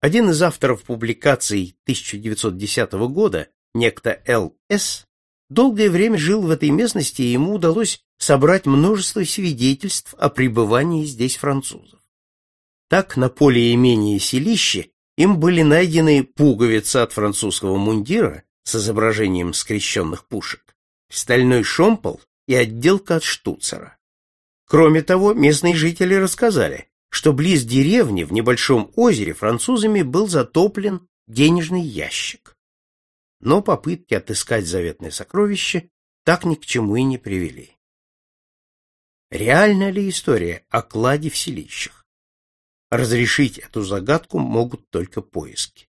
Один из авторов публикаций 1910 года, некто Л.С., долгое время жил в этой местности, и ему удалось собрать множество свидетельств о пребывании здесь французов. Так, на поле имения Селище им были найдены пуговицы от французского мундира с изображением скрещенных пушек, стальной шомпол и отделка от штуцера. Кроме того, местные жители рассказали, что близ деревни в небольшом озере французами был затоплен денежный ящик. Но попытки отыскать заветное сокровище так ни к чему и не привели. Реальна ли история о кладе в селищах? Разрешить эту загадку могут только поиски.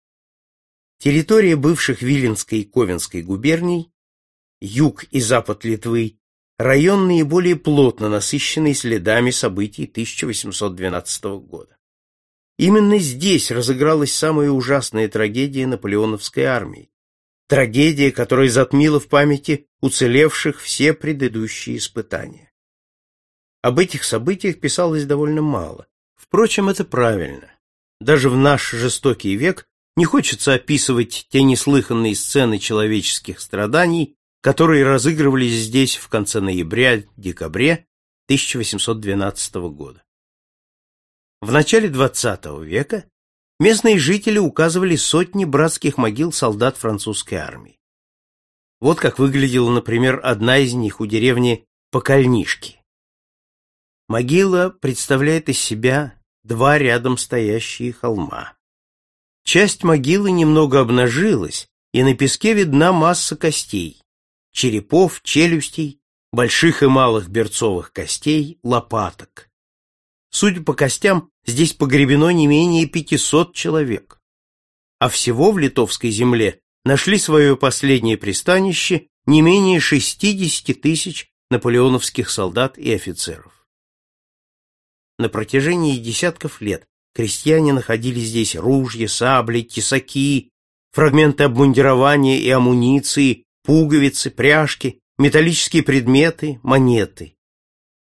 Территория бывших Виленской и Ковенской губерний, юг и запад Литвы район наиболее плотно насыщенный следами событий 1812 года. Именно здесь разыгралась самая ужасная трагедия наполеоновской армии, трагедия, которая затмила в памяти уцелевших все предыдущие испытания. Об этих событиях писалось довольно мало. Впрочем, это правильно. Даже в наш жестокий век не хочется описывать те неслыханные сцены человеческих страданий, которые разыгрывались здесь в конце ноября-декабре 1812 года. В начале XX века местные жители указывали сотни братских могил солдат французской армии. Вот как выглядела, например, одна из них у деревни Покольнишки. Могила представляет из себя два рядом стоящие холма. Часть могилы немного обнажилась, и на песке видна масса костей черепов, челюстей, больших и малых берцовых костей, лопаток. Судя по костям, здесь погребено не менее 500 человек. А всего в литовской земле нашли свое последнее пристанище не менее 60 тысяч наполеоновских солдат и офицеров. На протяжении десятков лет крестьяне находили здесь ружья, сабли, тесаки, фрагменты обмундирования и амуниции, пуговицы, пряжки, металлические предметы, монеты.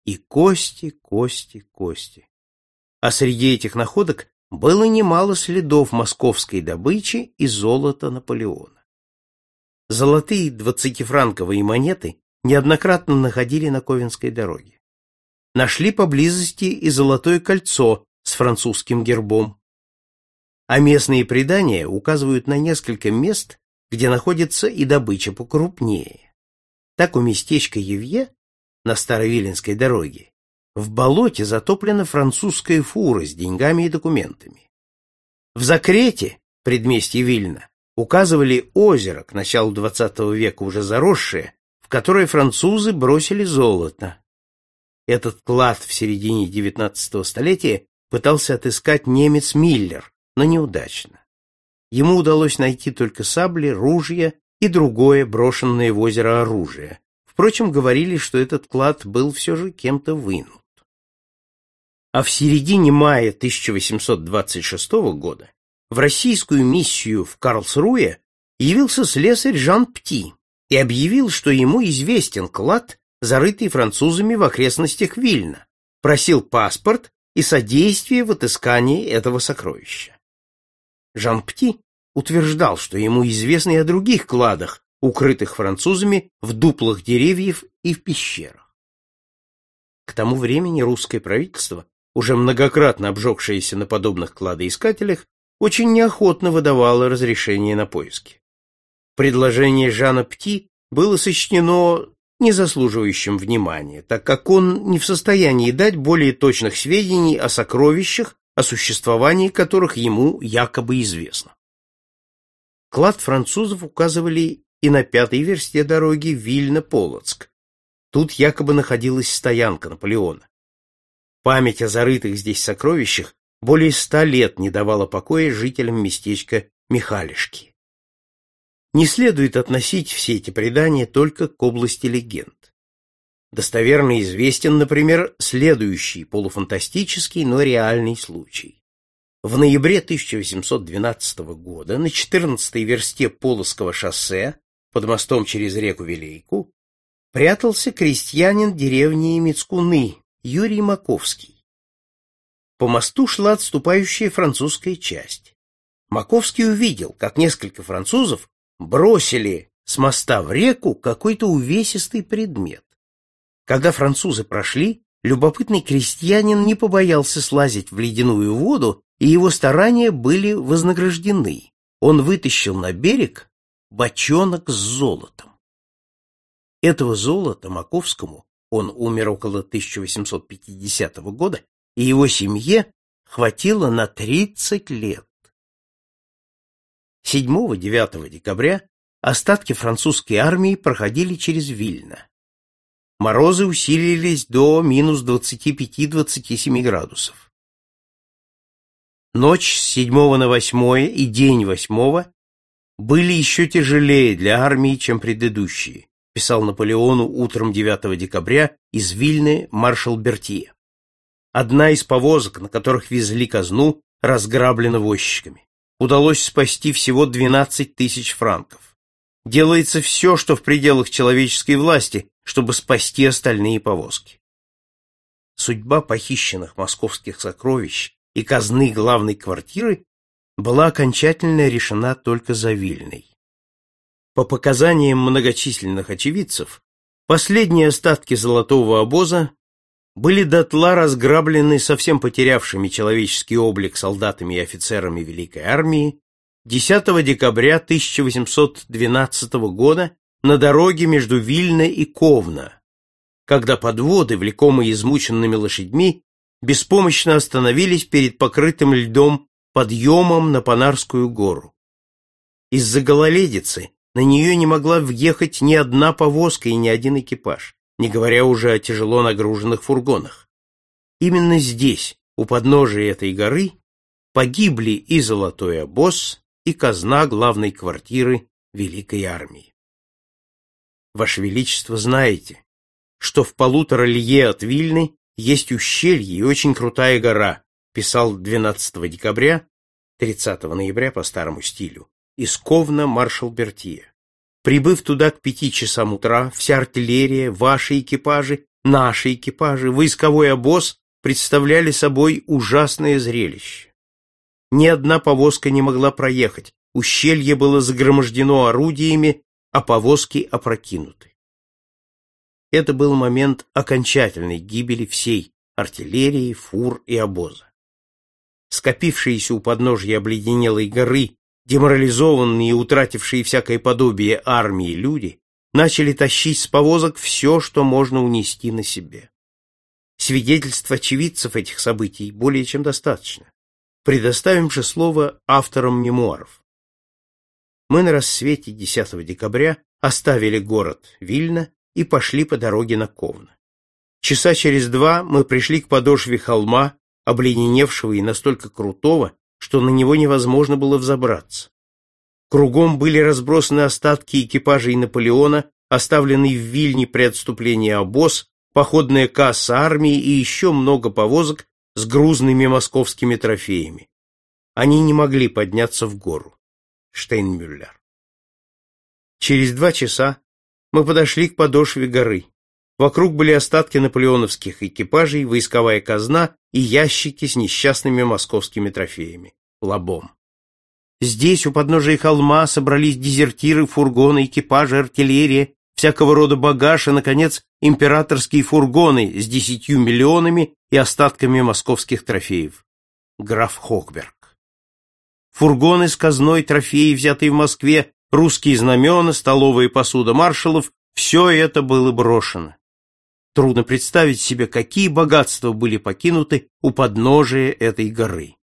И кости, кости, кости. А среди этих находок было немало следов московской добычи и золота Наполеона. Золотые двадцатифранковые монеты неоднократно находили на Ковенской дороге. Нашли поблизости и золотое кольцо с французским гербом. А местные предания указывают на несколько мест, где находится и добыча покрупнее. Так у местечка Евье на Старовиленской дороге в болоте затоплена французская фура с деньгами и документами. В Закрете, предместье Вильна, указывали озеро, к началу XX века уже заросшее, в которое французы бросили золото. Этот клад в середине XIX столетия пытался отыскать немец Миллер, но неудачно. Ему удалось найти только сабли, ружья и другое брошенное в озеро оружие. Впрочем, говорили, что этот клад был все же кем-то вынут. А в середине мая 1826 года в российскую миссию в Карлсруе явился слесарь Жан Пти и объявил, что ему известен клад, зарытый французами в окрестностях Вильна, просил паспорт и содействие в отыскании этого сокровища. Жан Пти утверждал, что ему известно и о других кладах, укрытых французами в дуплах деревьев и в пещерах. К тому времени русское правительство, уже многократно обжегшееся на подобных кладоискателях, очень неохотно выдавало разрешение на поиски. Предложение Жана Пти было сочтено незаслуживающим внимания, так как он не в состоянии дать более точных сведений о сокровищах, о существовании которых ему якобы известно. Клад французов указывали и на пятой версте дороги Вильно-Полоцк. Тут якобы находилась стоянка Наполеона. Память о зарытых здесь сокровищах более ста лет не давала покоя жителям местечка Михалишки. Не следует относить все эти предания только к области легенд. Достоверно известен, например, следующий полуфантастический, но реальный случай. В ноябре 1812 года на 14-й версте Полоцкого шоссе под мостом через реку Вилейку прятался крестьянин деревни Мицкуны Юрий Маковский. По мосту шла отступающая французская часть. Маковский увидел, как несколько французов бросили с моста в реку какой-то увесистый предмет. Когда французы прошли, любопытный крестьянин не побоялся слазить в ледяную воду, и его старания были вознаграждены. Он вытащил на берег бочонок с золотом. Этого золота Маковскому, он умер около 1850 года, и его семье хватило на 30 лет. 7-9 декабря остатки французской армии проходили через Вильно. Морозы усилились до минус 25-27 градусов. Ночь с 7 на 8 и день 8 были еще тяжелее для армии, чем предыдущие, писал Наполеону утром 9 декабря из Вильны маршал Бертье. Одна из повозок, на которых везли казну, разграблена возчиками. Удалось спасти всего 12 тысяч франков. Делается все, что в пределах человеческой власти, чтобы спасти остальные повозки. Судьба похищенных московских сокровищ и казны главной квартиры была окончательно решена только за Вильной. По показаниям многочисленных очевидцев, последние остатки золотого обоза были дотла разграблены совсем потерявшими человеческий облик солдатами и офицерами Великой армии 10 декабря 1812 года на дороге между Вильно и Ковна, когда подводы, влекомые измученными лошадьми, беспомощно остановились перед покрытым льдом подъемом на Панарскую гору. Из-за гололедицы на нее не могла въехать ни одна повозка и ни один экипаж, не говоря уже о тяжело нагруженных фургонах. Именно здесь, у подножия этой горы, погибли и Золотой обоз, и казна главной квартиры Великой армии. Ваше Величество, знаете, что в полутора лье от Вильны есть ущелье и очень крутая гора, писал 12 декабря, 30 ноября по старому стилю, из Ковна маршал Бертье. Прибыв туда к пяти часам утра, вся артиллерия, ваши экипажи, наши экипажи, войсковой обоз представляли собой ужасное зрелище. Ни одна повозка не могла проехать, ущелье было загромождено орудиями, а повозки опрокинуты. Это был момент окончательной гибели всей артиллерии, фур и обоза скопившиеся у подножья обледенелой горы, деморализованные и утратившие всякое подобие армии люди, начали тащить с повозок все, что можно унести на себе. Свидетельств очевидцев этих событий более чем достаточно. Предоставим же слово авторам мемуаров. Мы на рассвете 10 декабря оставили город Вильно и пошли по дороге на Ковно. Часа через два мы пришли к подошве холма, обледеневшего и настолько крутого, что на него невозможно было взобраться. Кругом были разбросаны остатки экипажей Наполеона, оставленный в Вильне при отступлении обоз, походная касса армии и еще много повозок с грузными московскими трофеями. Они не могли подняться в гору. Штейнмюллер. Через два часа мы подошли к подошве горы. Вокруг были остатки наполеоновских экипажей, войсковая казна и ящики с несчастными московскими трофеями. Лобом. Здесь, у подножия холма, собрались дезертиры, фургоны, экипажи, артиллерия, всякого рода багаж и, наконец, императорские фургоны с десятью миллионами и остатками московских трофеев. Граф Хокберг. Фургоны с казной, трофеи, взятые в Москве, русские знамена, столовая посуда маршалов — все это было брошено. Трудно представить себе, какие богатства были покинуты у подножия этой горы.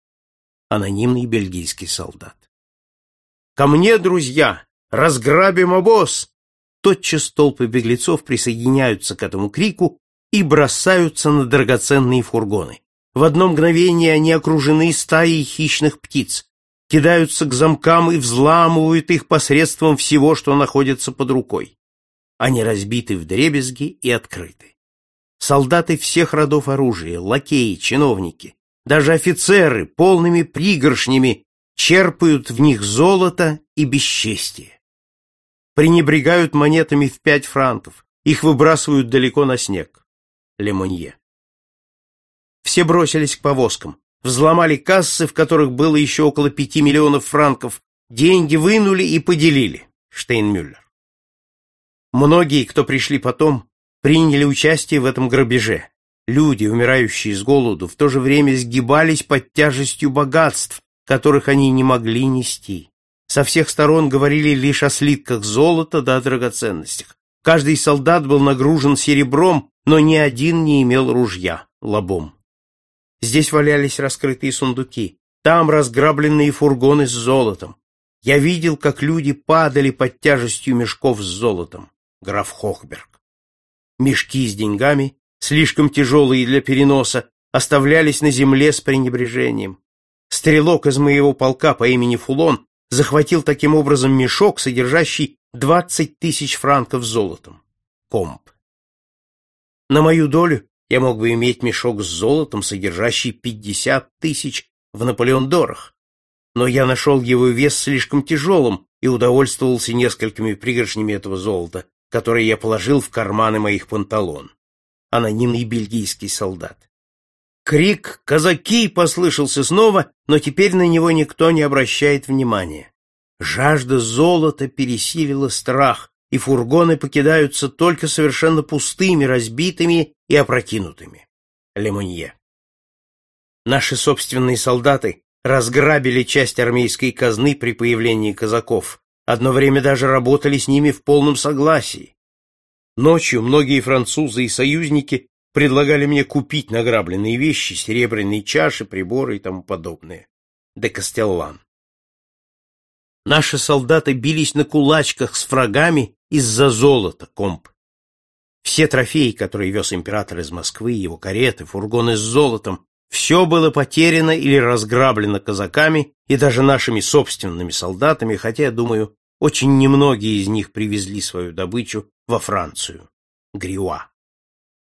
Анонимный бельгийский солдат. «Ко мне, друзья! Разграбим обоз!» Тотчас толпы беглецов присоединяются к этому крику и бросаются на драгоценные фургоны. В одно мгновение они окружены стаей хищных птиц, кидаются к замкам и взламывают их посредством всего, что находится под рукой. Они разбиты в дребезги и открыты солдаты всех родов оружия, лакеи, чиновники, даже офицеры полными пригоршнями черпают в них золото и бесчестие. Пренебрегают монетами в пять франков, их выбрасывают далеко на снег. Лемонье. Все бросились к повозкам, взломали кассы, в которых было еще около пяти миллионов франков, деньги вынули и поделили. Штейнмюллер. Многие, кто пришли потом, приняли участие в этом грабеже. Люди, умирающие с голоду, в то же время сгибались под тяжестью богатств, которых они не могли нести. Со всех сторон говорили лишь о слитках золота да о драгоценностях. Каждый солдат был нагружен серебром, но ни один не имел ружья, лобом. Здесь валялись раскрытые сундуки, там разграбленные фургоны с золотом. Я видел, как люди падали под тяжестью мешков с золотом. Граф Хохберг. Мешки с деньгами, слишком тяжелые для переноса, оставлялись на земле с пренебрежением. Стрелок из моего полка по имени Фулон захватил таким образом мешок, содержащий двадцать тысяч франков золотом. Комп. На мою долю я мог бы иметь мешок с золотом, содержащий пятьдесят тысяч в Наполеондорах, но я нашел его вес слишком тяжелым и удовольствовался несколькими пригоршнями этого золота, которые я положил в карманы моих панталон. Анонимный бельгийский солдат. Крик «Казаки!» послышался снова, но теперь на него никто не обращает внимания. Жажда золота пересилила страх, и фургоны покидаются только совершенно пустыми, разбитыми и опрокинутыми. Лемонье. Наши собственные солдаты разграбили часть армейской казны при появлении казаков, одно время даже работали с ними в полном согласии. Ночью многие французы и союзники предлагали мне купить награбленные вещи, серебряные чаши, приборы и тому подобное. Де Кастеллан. Наши солдаты бились на кулачках с врагами из-за золота, комп. Все трофеи, которые вез император из Москвы, его кареты, фургоны с золотом, все было потеряно или разграблено казаками и даже нашими собственными солдатами, хотя, я думаю, очень немногие из них привезли свою добычу во Францию. Гриуа.